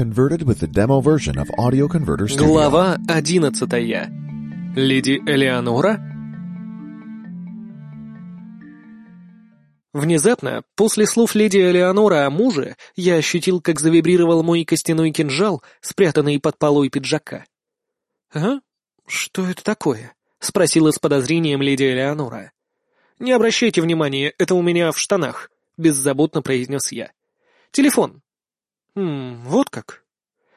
converted with the demo version of Audio Converter Studio. Глава одиннадцатая. Леди Элеонора? Внезапно, после слов леди Элеонора о муже, я ощутил, как завибрировал мой костяной кинжал, спрятанный под полой пиджака. «А? Что это такое?» — спросила с подозрением леди Элеонора. «Не обращайте внимания, это у меня в штанах», — беззаботно произнес я. «Телефон». «Хм, вот как».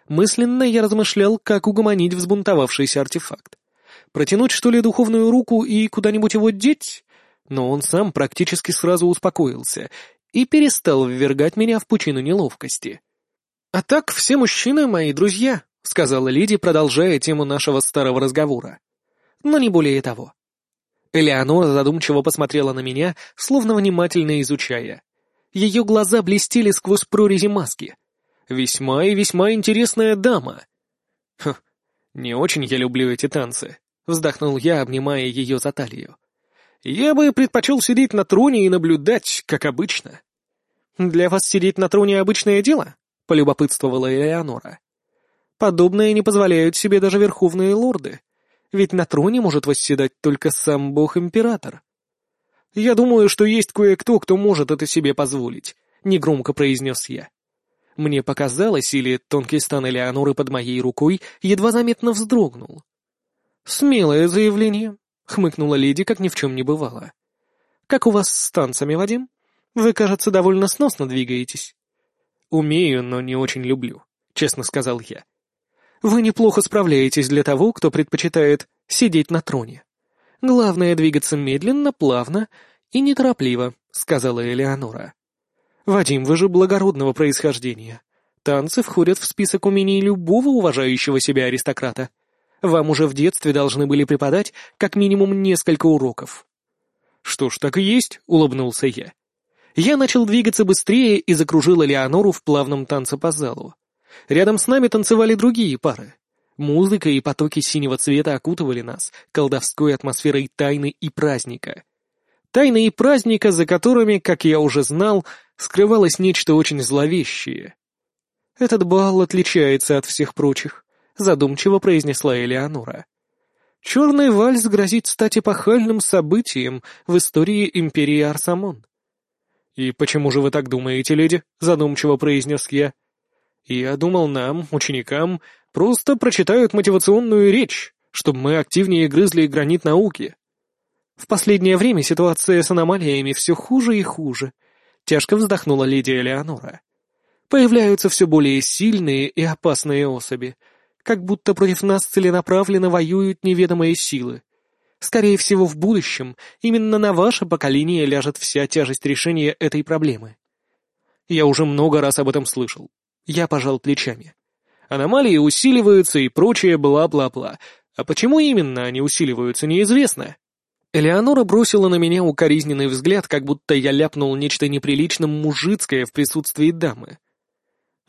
Мысленно я размышлял, как угомонить взбунтовавшийся артефакт. Протянуть, что ли, духовную руку и куда-нибудь его деть? но он сам практически сразу успокоился и перестал ввергать меня в пучину неловкости. «А так все мужчины мои друзья», — сказала леди, продолжая тему нашего старого разговора. «Но не более того». Элеонора задумчиво посмотрела на меня, словно внимательно изучая. Ее глаза блестели сквозь прорези маски. Весьма и весьма интересная дама. Хм, не очень я люблю эти танцы, вздохнул я, обнимая ее за талию. Я бы предпочел сидеть на троне и наблюдать, как обычно. Для вас сидеть на троне обычное дело? Полюбопытствовала Элеонора. Подобное не позволяют себе даже верховные лорды. Ведь на троне может восседать только сам бог-император. Я думаю, что есть кое-кто, кто может это себе позволить, негромко произнес я. Мне показалось, или тонкий стан Элеоноры под моей рукой едва заметно вздрогнул. Смелое заявление, — хмыкнула леди, как ни в чем не бывало. «Как у вас с танцами, Вадим? Вы, кажется, довольно сносно двигаетесь». «Умею, но не очень люблю», — честно сказал я. «Вы неплохо справляетесь для того, кто предпочитает сидеть на троне. Главное — двигаться медленно, плавно и неторопливо», — сказала Элеонора. «Вадим, вы же благородного происхождения. Танцы входят в список умений любого уважающего себя аристократа. Вам уже в детстве должны были преподать как минимум несколько уроков». «Что ж, так и есть», — улыбнулся я. Я начал двигаться быстрее и закружил Леонору в плавном танце по залу. Рядом с нами танцевали другие пары. Музыка и потоки синего цвета окутывали нас колдовской атмосферой тайны и праздника. Тайны и праздника, за которыми, как я уже знал, скрывалось нечто очень зловещее. Этот бал отличается от всех прочих. — задумчиво произнесла Элеонора. «Черный вальс грозит стать эпохальным событием в истории империи Арсамон». «И почему же вы так думаете, леди?» — задумчиво произнес я. «Я думал, нам, ученикам, просто прочитают мотивационную речь, чтобы мы активнее грызли гранит науки». «В последнее время ситуация с аномалиями все хуже и хуже», — тяжко вздохнула леди Элеонора. «Появляются все более сильные и опасные особи, как будто против нас целенаправленно воюют неведомые силы. Скорее всего, в будущем именно на ваше поколение ляжет вся тяжесть решения этой проблемы. Я уже много раз об этом слышал. Я пожал плечами. Аномалии усиливаются и прочее бла-бла-бла. А почему именно они усиливаются, неизвестно. Элеонора бросила на меня укоризненный взгляд, как будто я ляпнул нечто неприлично мужицкое в присутствии дамы.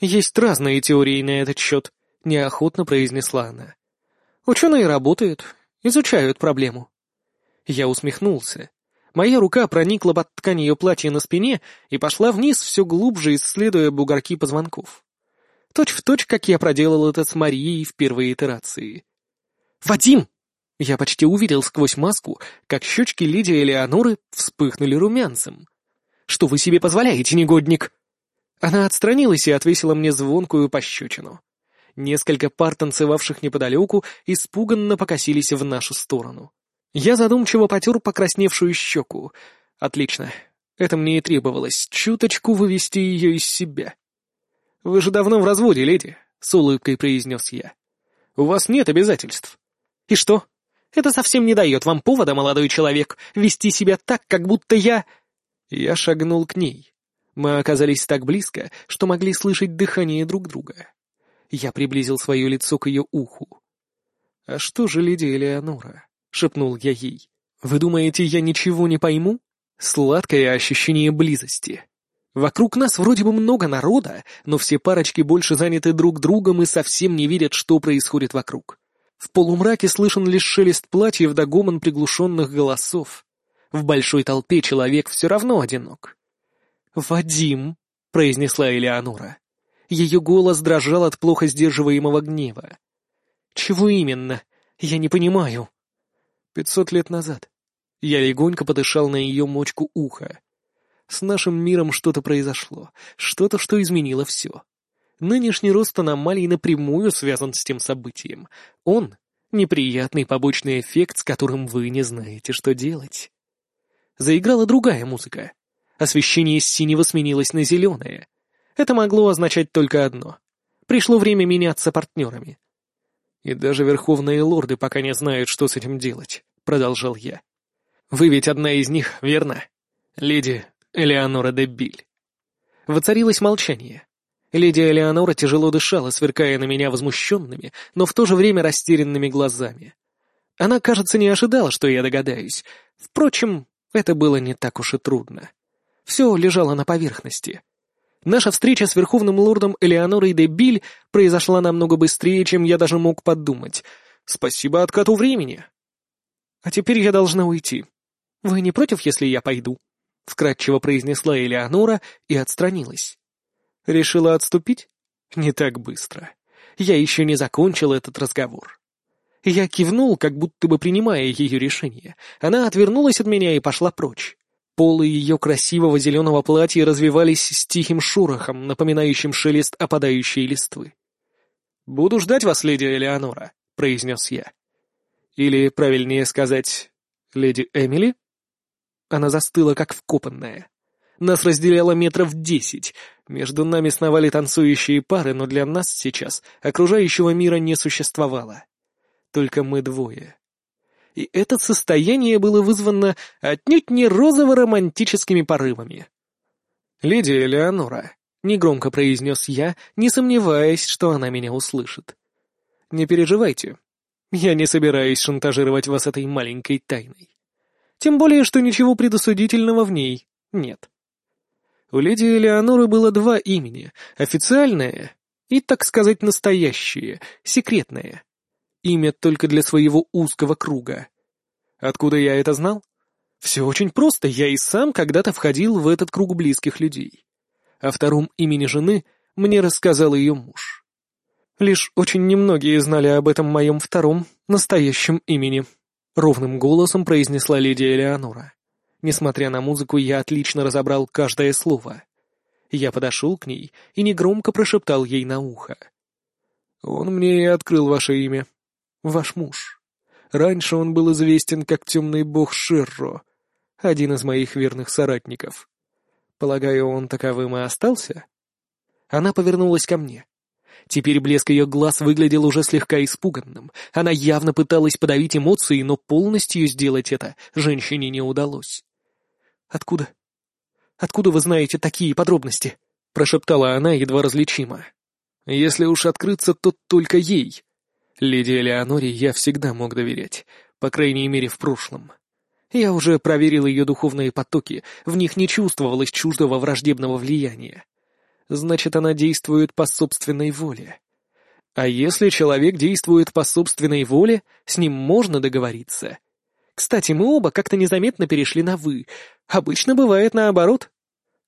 Есть разные теории на этот счет —— неохотно произнесла она. «Ученые работают, изучают проблему». Я усмехнулся. Моя рука проникла под ткань ее платья на спине и пошла вниз, все глубже исследуя бугорки позвонков. Точь в точь, как я проделал это с Марией в первой итерации. «Вадим!» Я почти увидел сквозь маску, как щечки Лидии Элеоноры вспыхнули румянцем. «Что вы себе позволяете, негодник?» Она отстранилась и отвесила мне звонкую пощечину. Несколько пар, танцевавших неподалеку, испуганно покосились в нашу сторону. Я задумчиво потер покрасневшую щеку. Отлично. Это мне и требовалось, чуточку вывести ее из себя. «Вы же давно в разводе, леди», — с улыбкой произнес я. «У вас нет обязательств». «И что? Это совсем не дает вам повода, молодой человек, вести себя так, как будто я...» Я шагнул к ней. Мы оказались так близко, что могли слышать дыхание друг друга. Я приблизил свое лицо к ее уху. «А что же леди Элеонора?» — шепнул я ей. «Вы думаете, я ничего не пойму? Сладкое ощущение близости. Вокруг нас вроде бы много народа, но все парочки больше заняты друг другом и совсем не видят, что происходит вокруг. В полумраке слышен лишь шелест платьев да гомон приглушенных голосов. В большой толпе человек все равно одинок. «Вадим», — произнесла Элеонора. Ее голос дрожал от плохо сдерживаемого гнева. «Чего именно? Я не понимаю». «Пятьсот лет назад». Я легонько подышал на ее мочку уха. С нашим миром что-то произошло, что-то, что изменило все. Нынешний рост аномалий напрямую связан с тем событием. Он — неприятный побочный эффект, с которым вы не знаете, что делать. Заиграла другая музыка. Освещение с синего сменилось на зеленое. Это могло означать только одно. Пришло время меняться партнерами. «И даже верховные лорды пока не знают, что с этим делать», — продолжал я. «Вы ведь одна из них, верно? Леди Элеонора де Биль». Воцарилось молчание. Леди Элеонора тяжело дышала, сверкая на меня возмущенными, но в то же время растерянными глазами. Она, кажется, не ожидала, что я догадаюсь. Впрочем, это было не так уж и трудно. Все лежало на поверхности. Наша встреча с верховным лордом Элеонорой де Биль произошла намного быстрее, чем я даже мог подумать. Спасибо откату времени. А теперь я должна уйти. Вы не против, если я пойду? Вкратчиво произнесла Элеонора и отстранилась. Решила отступить? Не так быстро. Я еще не закончил этот разговор. Я кивнул, как будто бы принимая ее решение. Она отвернулась от меня и пошла прочь. Полы ее красивого зеленого платья развивались с тихим шорохом, напоминающим шелест опадающей листвы. «Буду ждать вас, леди Элеонора», — произнес я. Или, правильнее сказать, леди Эмили? Она застыла, как вкопанная. Нас разделяло метров десять. Между нами сновали танцующие пары, но для нас сейчас окружающего мира не существовало. Только мы двое и это состояние было вызвано отнюдь не розово-романтическими порывами. «Леди Элеонора», — негромко произнес я, не сомневаясь, что она меня услышит. «Не переживайте. Я не собираюсь шантажировать вас этой маленькой тайной. Тем более, что ничего предосудительного в ней нет». У леди Элеоноры было два имени — официальное и, так сказать, настоящее, секретное. Имя только для своего узкого круга. Откуда я это знал? Все очень просто, я и сам когда-то входил в этот круг близких людей. О втором имени жены мне рассказал ее муж. Лишь очень немногие знали об этом моем втором, настоящем имени. Ровным голосом произнесла леди Элеонора. Несмотря на музыку, я отлично разобрал каждое слово. Я подошел к ней и негромко прошептал ей на ухо. «Он мне и открыл ваше имя», ваш муж. Раньше он был известен как темный бог Ширро, один из моих верных соратников. Полагаю, он таковым и остался? Она повернулась ко мне. Теперь блеск ее глаз выглядел уже слегка испуганным. Она явно пыталась подавить эмоции, но полностью сделать это женщине не удалось. «Откуда? Откуда вы знаете такие подробности?» — прошептала она едва различимо. «Если уж открыться, то только ей», Леди Элеоноре я всегда мог доверять, по крайней мере в прошлом. Я уже проверил ее духовные потоки, в них не чувствовалось чуждого враждебного влияния. Значит, она действует по собственной воле. А если человек действует по собственной воле, с ним можно договориться. Кстати, мы оба как-то незаметно перешли на «вы». Обычно бывает наоборот.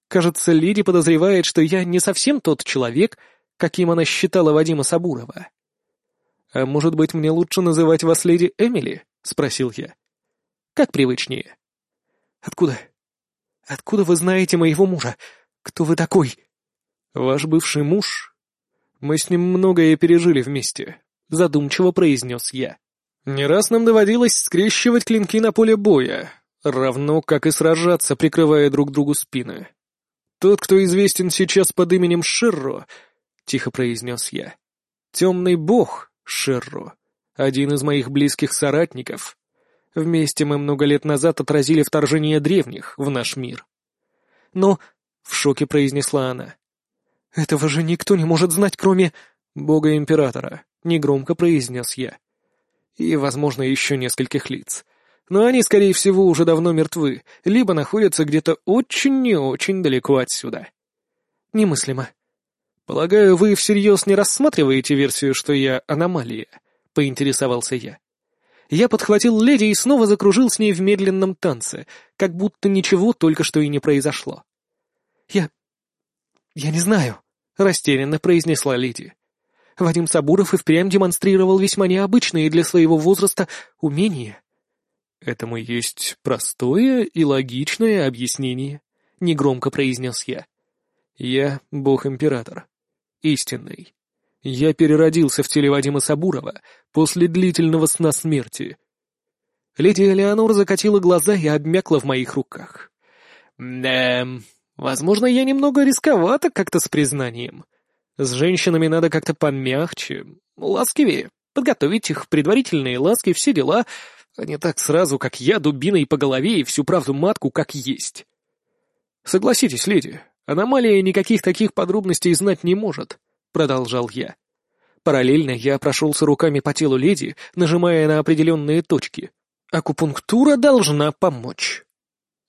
Кажется, Лиди подозревает, что я не совсем тот человек, каким она считала Вадима Сабурова. «А может быть, мне лучше называть вас леди Эмили?» — спросил я. «Как привычнее?» «Откуда? Откуда вы знаете моего мужа? Кто вы такой?» «Ваш бывший муж? Мы с ним многое пережили вместе», — задумчиво произнес я. «Не раз нам доводилось скрещивать клинки на поле боя, равно как и сражаться, прикрывая друг другу спины. Тот, кто известен сейчас под именем Ширро, — тихо произнес я, — темный бог, Шерро, один из моих близких соратников. Вместе мы много лет назад отразили вторжение древних в наш мир. Но, — в шоке произнесла она, — этого же никто не может знать, кроме бога-императора, — негромко произнес я. И, возможно, еще нескольких лиц. Но они, скорее всего, уже давно мертвы, либо находятся где-то очень не очень далеко отсюда. Немыслимо. «Полагаю, вы всерьез не рассматриваете версию, что я аномалия?» — поинтересовался я. Я подхватил леди и снова закружил с ней в медленном танце, как будто ничего только что и не произошло. «Я... я не знаю», — растерянно произнесла леди. Вадим Сабуров и впрямь демонстрировал весьма необычные для своего возраста умения. «Этому есть простое и логичное объяснение», — негромко произнес я. «Я — бог-император. Истинный. Я переродился в теле Вадима Сабурова после длительного сна смерти». Леди Элеонор закатила глаза и обмякла в моих руках. «Да, возможно, я немного рисковата как-то с признанием. С женщинами надо как-то помягче, ласкивее, подготовить их, предварительные ласки, все дела, а не так сразу, как я, дубиной по голове и всю правду матку как есть. Согласитесь, леди, аномалия никаких таких подробностей знать не может, продолжал я. Параллельно я прошелся руками по телу леди, нажимая на определенные точки. Акупунктура должна помочь.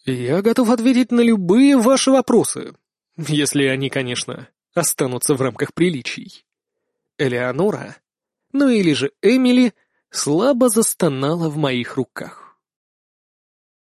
Я готов ответить на любые ваши вопросы, если они, конечно, останутся в рамках приличий. Элеонора, ну или же Эмили, слабо застонала в моих руках.